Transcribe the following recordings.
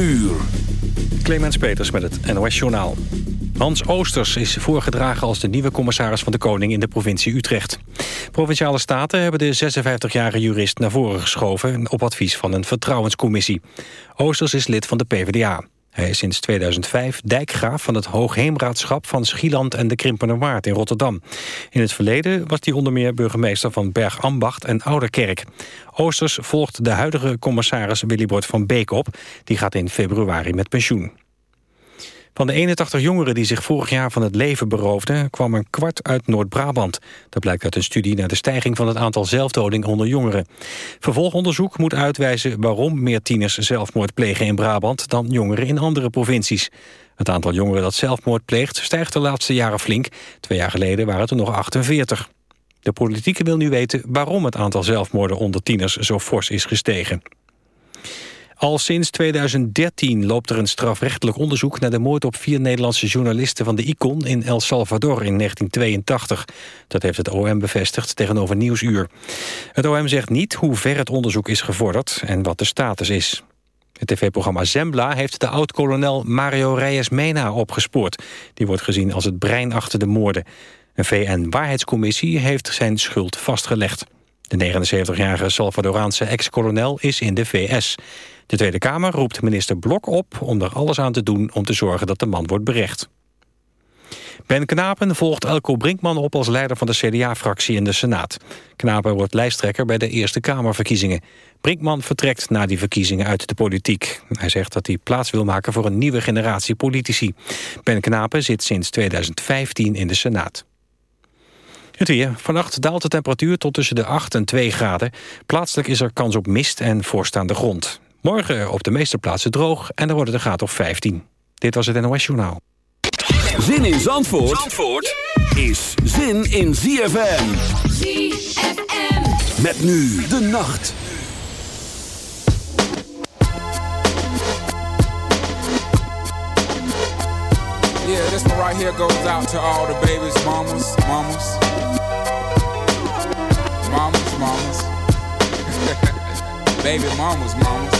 uur. Clemens Peters met het NOS Journaal. Hans Oosters is voorgedragen als de nieuwe commissaris van de Koning in de provincie Utrecht. Provinciale Staten hebben de 56-jarige jurist naar voren geschoven... op advies van een vertrouwenscommissie. Oosters is lid van de PvdA. Hij is sinds 2005 dijkgraaf van het Hoogheemraadschap van Schieland en de Krimpenerwaard in Rotterdam. In het verleden was hij onder meer burgemeester van Bergambacht en Ouderkerk. Oosters volgt de huidige commissaris Willybord van Beek op. Die gaat in februari met pensioen. Van de 81 jongeren die zich vorig jaar van het leven beroofden... kwam een kwart uit Noord-Brabant. Dat blijkt uit een studie naar de stijging van het aantal zelfdoding onder jongeren. Vervolgonderzoek moet uitwijzen waarom meer tieners zelfmoord plegen in Brabant... dan jongeren in andere provincies. Het aantal jongeren dat zelfmoord pleegt stijgt de laatste jaren flink. Twee jaar geleden waren het er nog 48. De politiek wil nu weten waarom het aantal zelfmoorden onder tieners zo fors is gestegen. Al sinds 2013 loopt er een strafrechtelijk onderzoek... naar de moord op vier Nederlandse journalisten van de ICON in El Salvador in 1982. Dat heeft het OM bevestigd tegenover Nieuwsuur. Het OM zegt niet hoe ver het onderzoek is gevorderd en wat de status is. Het tv-programma Zembla heeft de oud-kolonel Mario Reyes Mena opgespoord. Die wordt gezien als het brein achter de moorden. Een VN-waarheidscommissie heeft zijn schuld vastgelegd. De 79-jarige Salvadoraanse ex-kolonel is in de VS. De Tweede Kamer roept minister Blok op om er alles aan te doen... om te zorgen dat de man wordt berecht. Ben Knapen volgt Elko Brinkman op als leider van de CDA-fractie in de Senaat. Knapen wordt lijsttrekker bij de Eerste Kamerverkiezingen. Brinkman vertrekt na die verkiezingen uit de politiek. Hij zegt dat hij plaats wil maken voor een nieuwe generatie politici. Ben Knapen zit sinds 2015 in de Senaat. Het weer. Vannacht daalt de temperatuur tot tussen de 8 en 2 graden. Plaatselijk is er kans op mist en voorstaande grond. Morgen op de meeste plaatsen droog en dan wordt het een graad of 15. Dit was het NOS Journaal. Zin in Zandvoort, Zandvoort is zin in ZFM. ZFM. Met nu de nacht. Yeah, this one right here goes out to all the babies, mamas, mamas. Mamas, mamas. Baby mamas, mamas.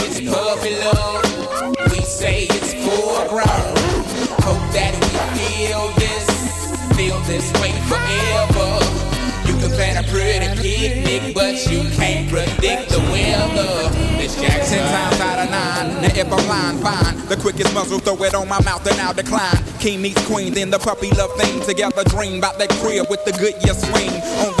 lying, fine. The quickest muzzle, throw it on my mouth and I'll decline. King meets queen, then the puppy love thing. Together dream about that crib with the Goodyear swing. On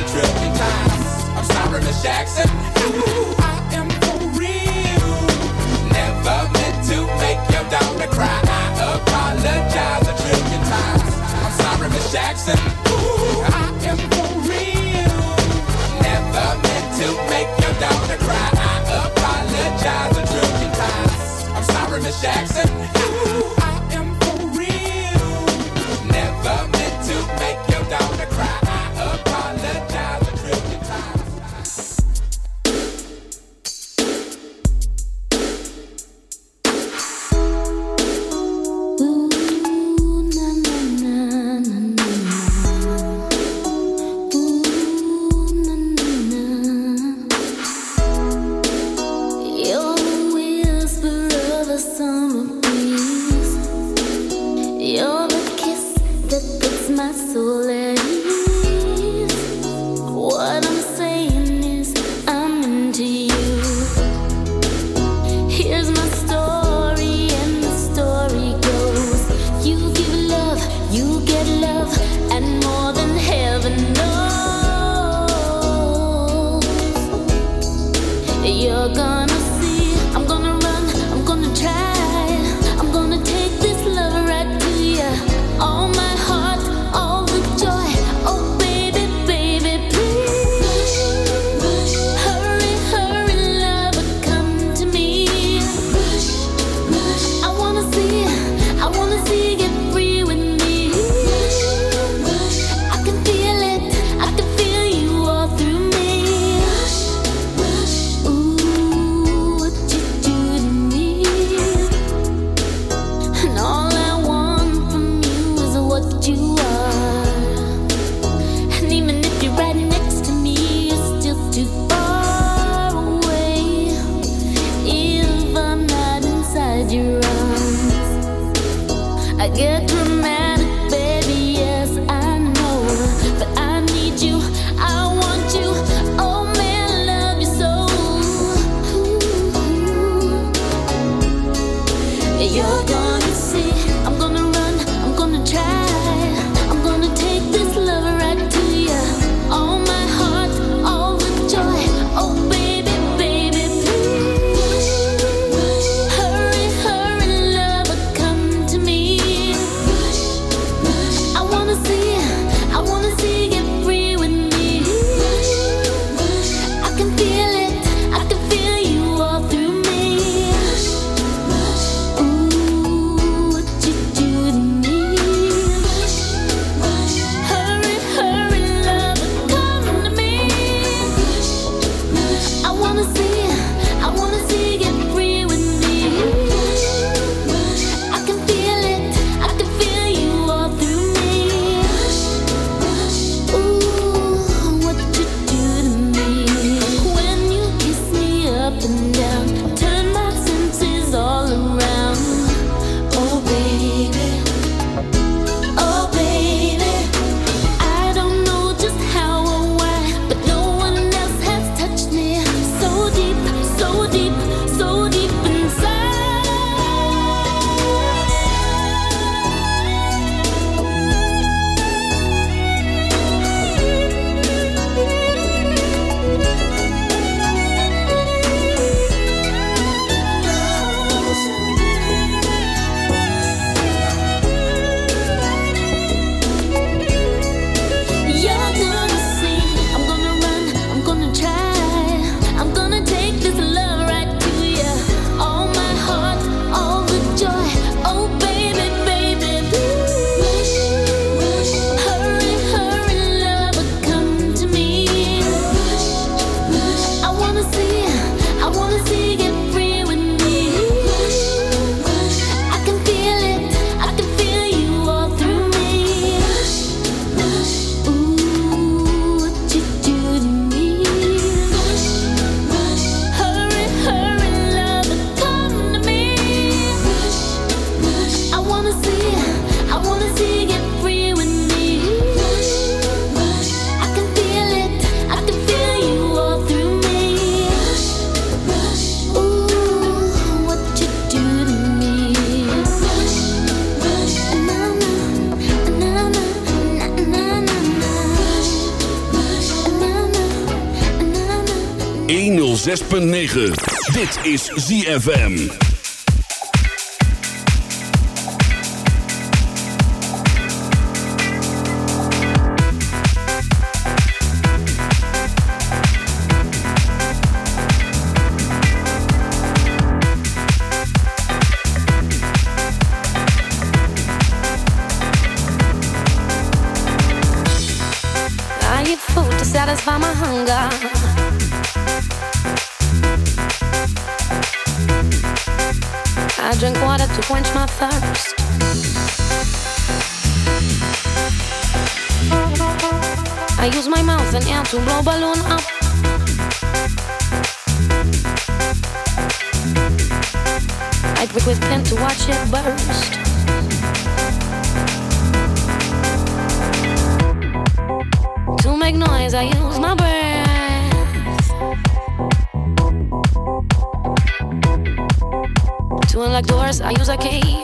Jackson. I am for real. Never meant to make your daughter cry. I apologize a trillion times. I'm sorry, Jackson. Ooh, I am for real. Never meant to make your daughter cry. I apologize 106.9. Dit is ZFM. I use my mouth and air to blow balloon up. I prick with pen to watch it burst. To make noise, I use my breath. To unlock doors, I use a key.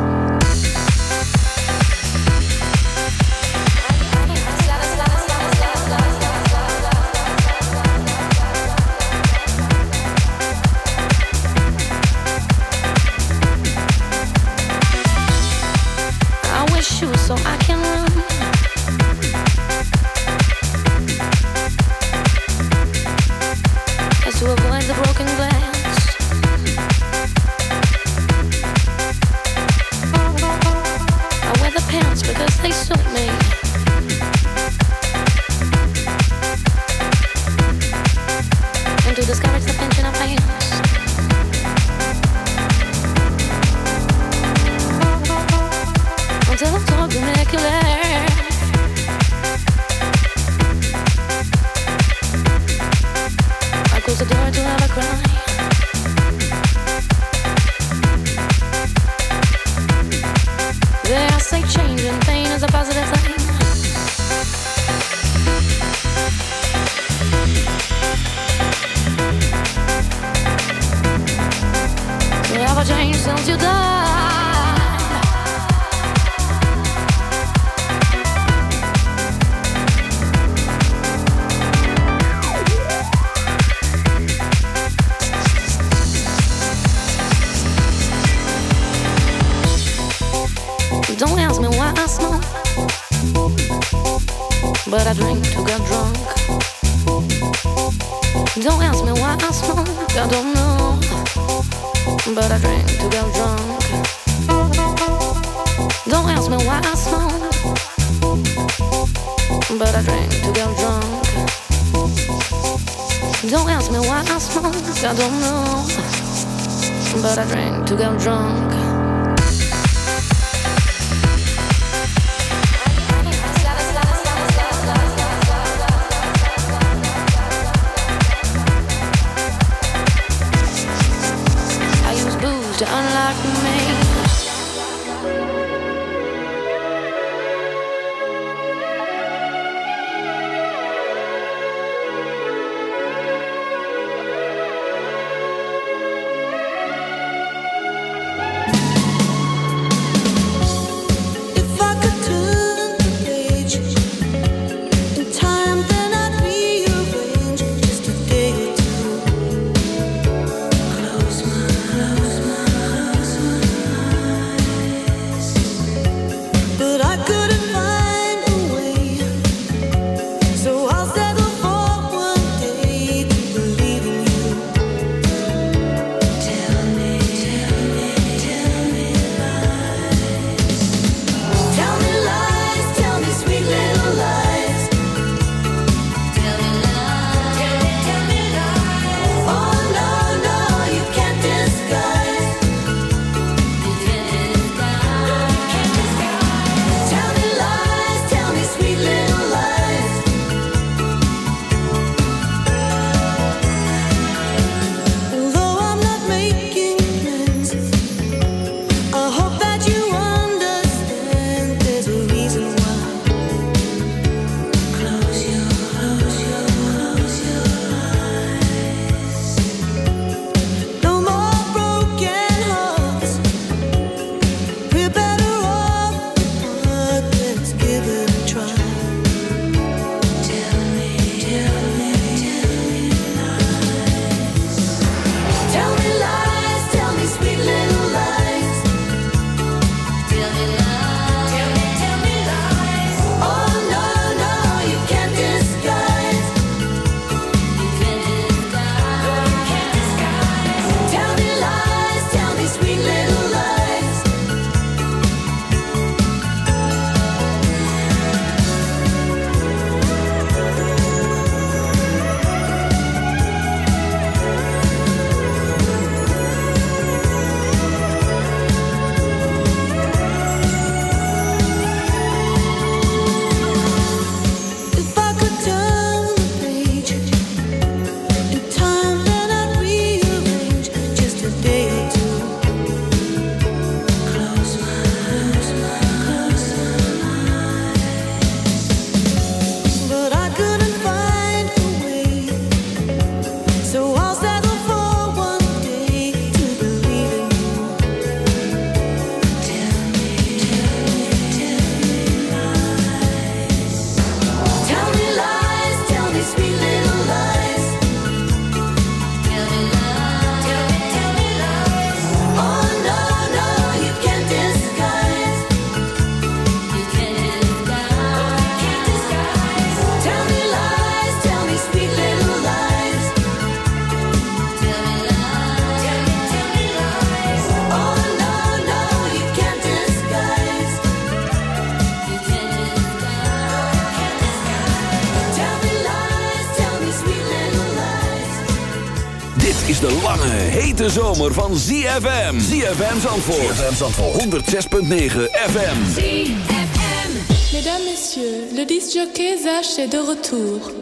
cry. 假装。Zomer van ZFM. ZFM Zandvoort. ZFM Zandvoort. 106.9 FM. Mesdames, Messieurs, le disc jockey Zach est de retour.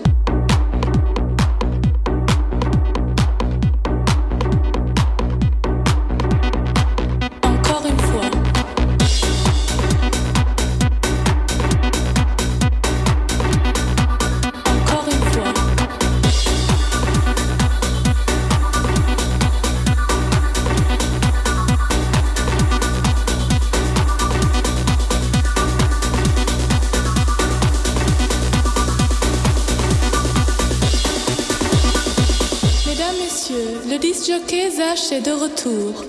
De retour.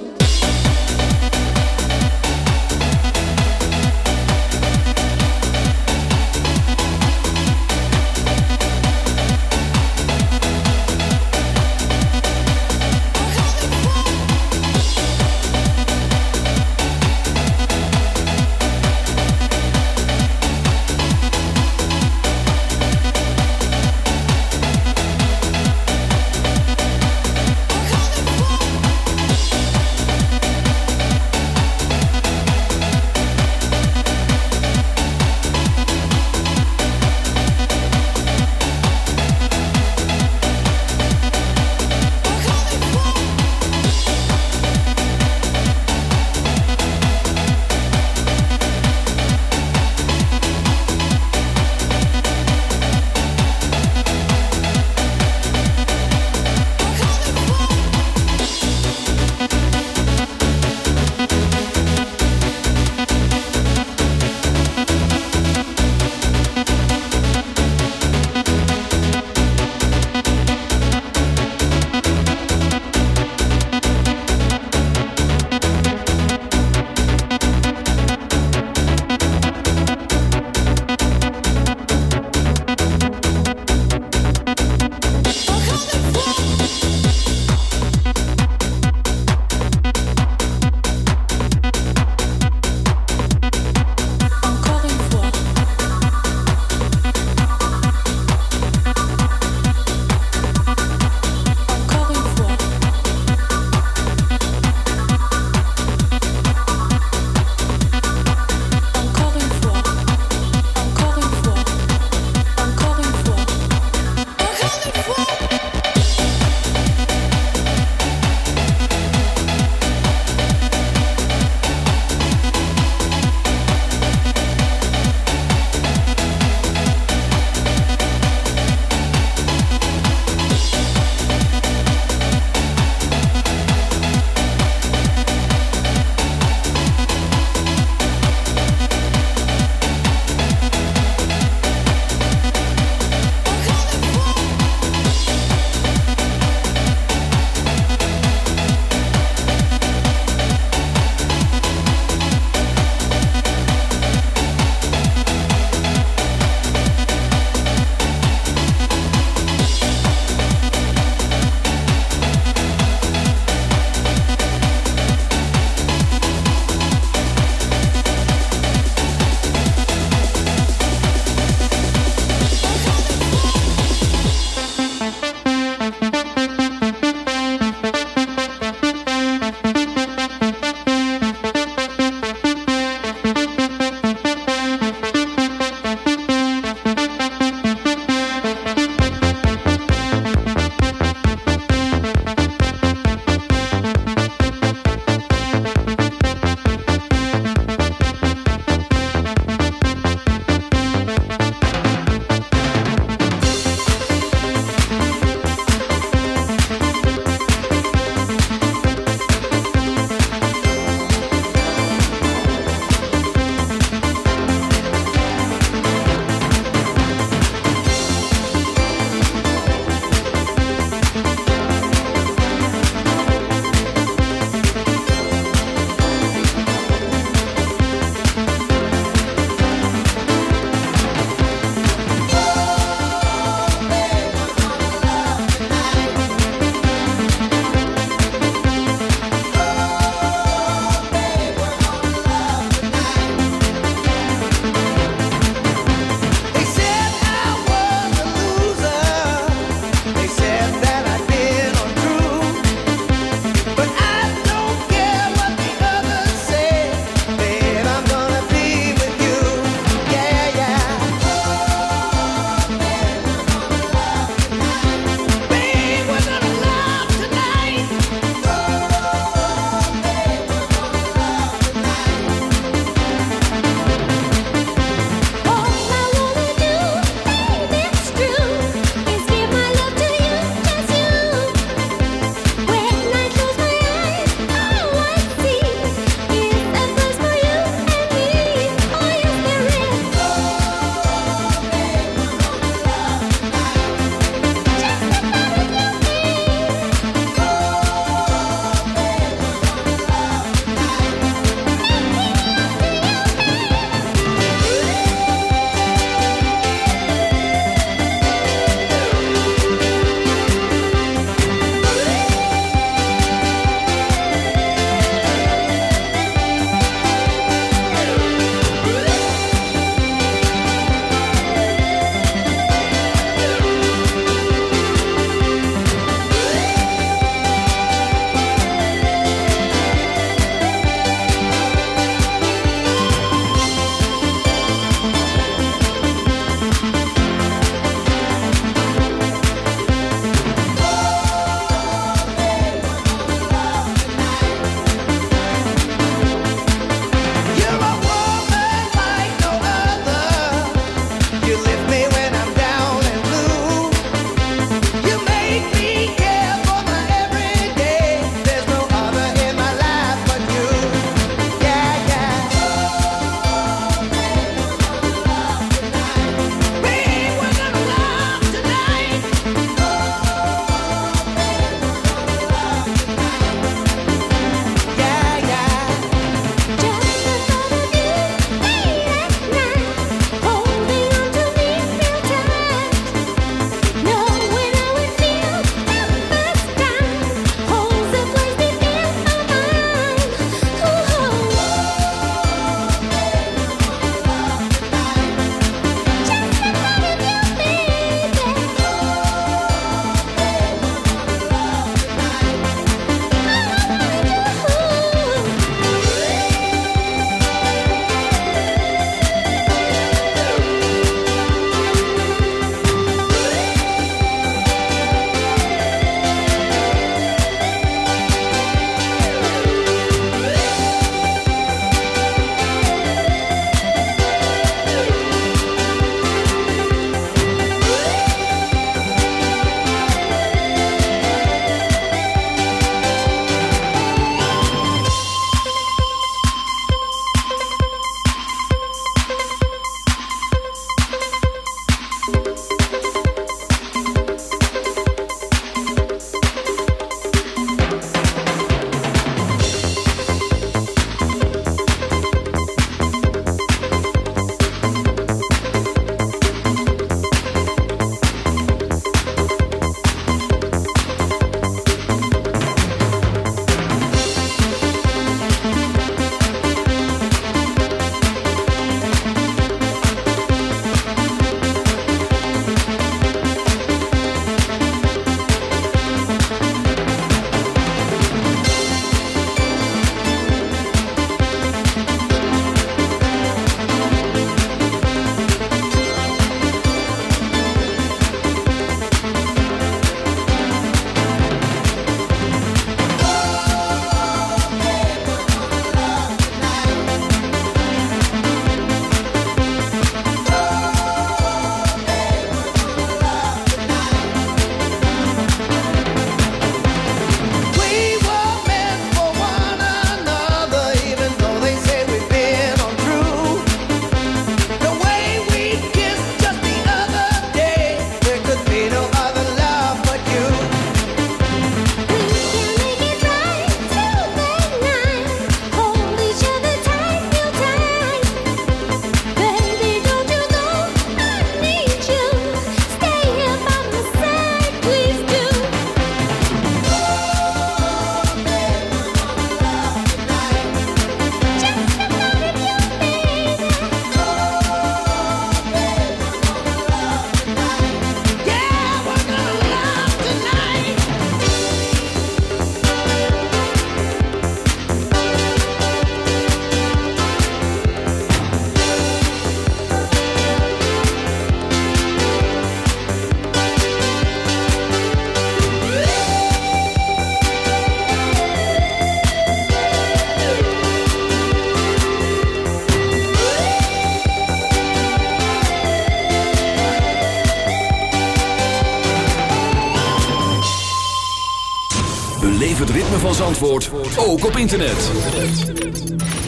Zandvoort ook op internet.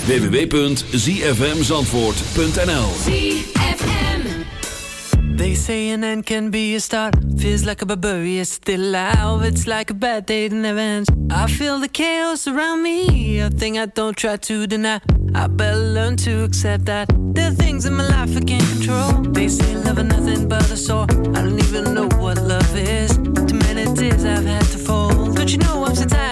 www.zfmzandvoort.nl They say an end can be a start. Feels like a barbarian still alive. It's like a bad day that never ends. I feel the chaos around me. A thing I don't try to deny. I better learn to accept that. There are things in my life I can't control. They say love is nothing but a sore. I don't even know what love is. Too many tears I've had to fold. Don't you know I'm so tired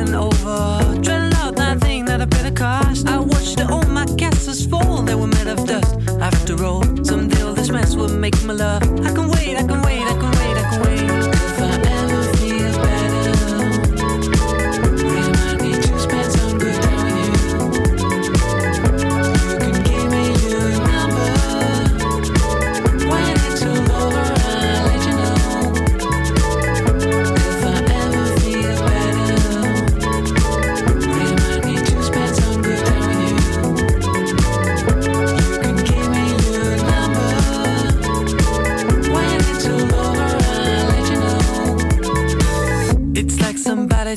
and over. Dreading out nothing that I better cost. I watched all my castles fall. They were made of dust. After all, someday all this mess will make my love. I can wait, I can wait,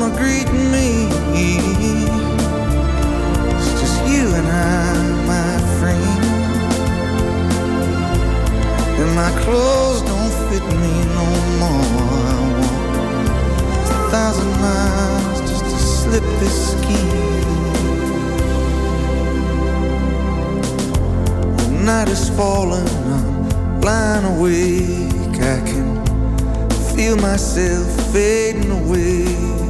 Greeting me, it's just you and I, my friend. And my clothes don't fit me no more. I walk a thousand miles just to slip this skin. The night is falling, I'm lying awake. I can feel myself fading away.